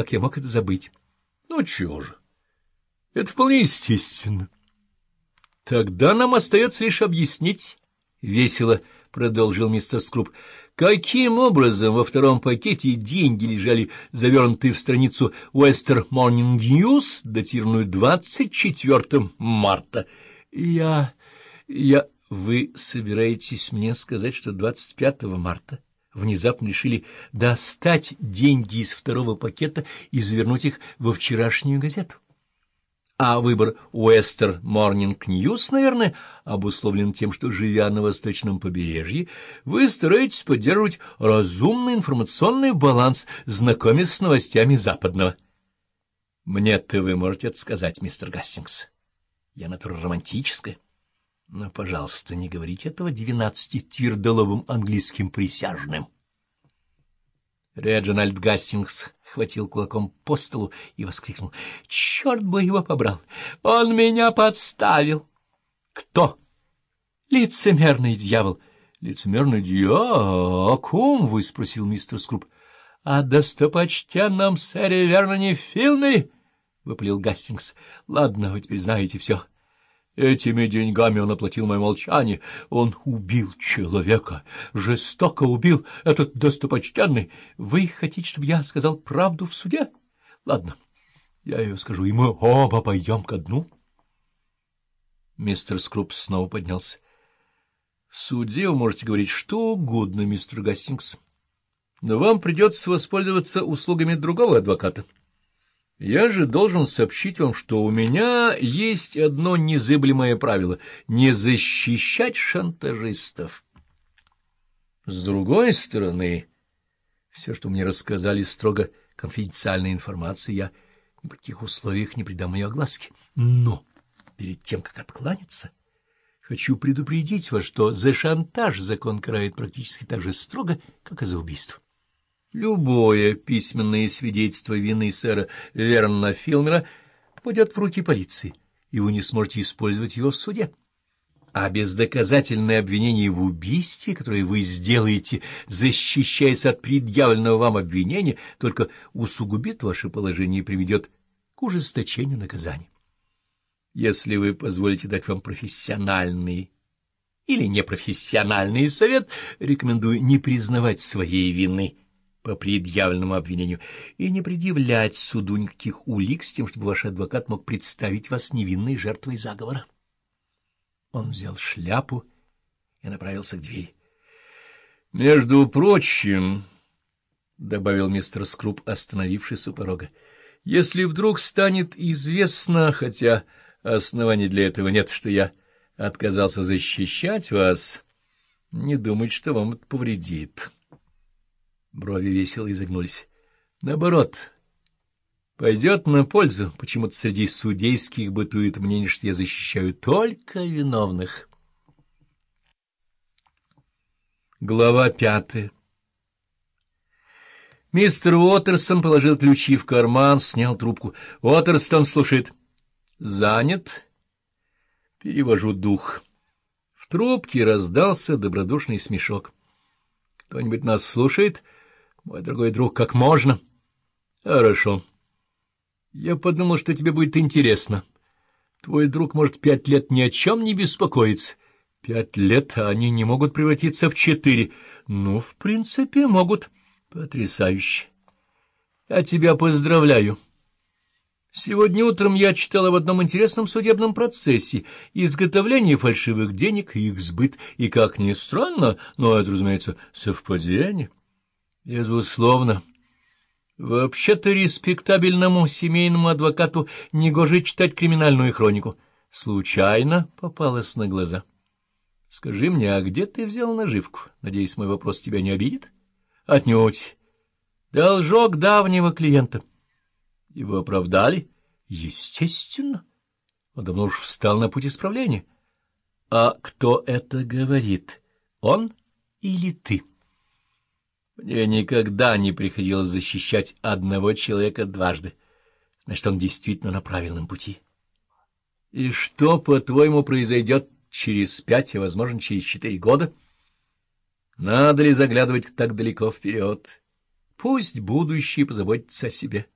как я мог это забыть? Ну, чего же? Это вполне естественно. Тогда нам остается лишь объяснить, — весело продолжил мистер Скруп, — каким образом во втором пакете деньги лежали завернутые в страницу Western Morning News, датированную 24 марта. Я... я... Вы собираетесь мне сказать, что 25 марта внезапно решили достать деньги из второго пакета и завернуть их во вчерашнюю газету? А выбор Western Morning News, наверное, обусловлен тем, что, живя на восточном побережье, вы стараетесь поддерживать разумный информационный баланс, знакомясь с новостями западного. Мне-то вы можете это сказать, мистер Гастингс. Я натура романтическая. Но, пожалуйста, не говорите этого двенадцати тирдоловым английским присяжным. Реджинальд Гастингс хватил кулаком по столу и воскликнул. — Черт бы его побрал! Он меня подставил! — Кто? — Лицемерный дьявол. — Лицемерный дьявол? О ком? — вы спросил мистер Скруп. — О достопочтенном сэре Верноне Филмере? — выпалил Гастингс. — Ладно, вы теперь знаете все. — Этими деньгами он оплатил мое молчание. Он убил человека, жестоко убил этот достопочтенный. Вы хотите, чтобы я сказал правду в суде? Ладно, я ее скажу, и мы оба пойдем ко дну. Мистер Скруп снова поднялся. — В суде вы можете говорить что угодно, мистер Гастингс, но вам придется воспользоваться услугами другого адвоката. — я же должен сообщить вам, что у меня есть одно незыблемое правило — не защищать шантажистов. С другой стороны, все, что мне рассказали, строго конфиденциальная информация, я ни при каких условиях не придам ее огласке. Но перед тем, как откланяться, хочу предупредить вас, что за шантаж закон карает практически так же строго, как и за убийство. Любое письменное свидетельство вины сэра Верна Филмера попадет в руки полиции, и вы не сможете использовать его в суде. А бездоказательное обвинение в убийстве, которое вы сделаете, защищаясь от предъявленного вам обвинения, только усугубит ваше положение и приведет к ужесточению наказания. Если вы позволите дать вам профессиональный или непрофессиональный совет, рекомендую не признавать своей вины по предъявленному обвинению и не предъявлять суду никаких улик с тем, чтобы ваш адвокат мог представить вас невинной жертвой заговора. Он взял шляпу и направился к двери. — Между прочим, — добавил мистер Скруп, остановившись у порога, — если вдруг станет известно, хотя оснований для этого нет, что я отказался защищать вас, не думайте, что вам это повредит. — Брови весело изогнулись. Наоборот, пойдет на пользу. Почему-то среди судейских бытует мнение, что я защищаю только виновных. Глава пятая Мистер Уотерсон положил ключи в карман, снял трубку. Уотерстон слушает. «Занят?» Перевожу дух. В трубке раздался добродушный смешок. «Кто-нибудь нас слушает?» Мой дорогой друг, как можно? Хорошо. Я подумал, что тебе будет интересно. Твой друг может пять лет ни о чем не беспокоиться. Пять лет, а они не могут превратиться в четыре. Ну, в принципе, могут. Потрясающе. Я тебя поздравляю. Сегодня утром я читала в одном интересном судебном процессе изготовление фальшивых денег и их сбыт, и, как ни странно, но это, разумеется, совпадение. Безусловно. Вообще-то респектабельному семейному адвокату негоже читать криминальную хронику. Случайно попалась на глаза. Скажи мне, а где ты взял наживку? Надеюсь, мой вопрос тебя не обидит? Отнюдь. Должок давнего клиента. Его оправдали? Естественно. Он давно уж встал на путь исправления. А кто это говорит? Он или ты? Мне никогда не приходилось защищать одного человека дважды. Значит, он действительно на правильном пути. И что, по-твоему, произойдет через пять, а, возможно, через четыре года? Надо ли заглядывать так далеко вперед? Пусть будущее позаботится о себе.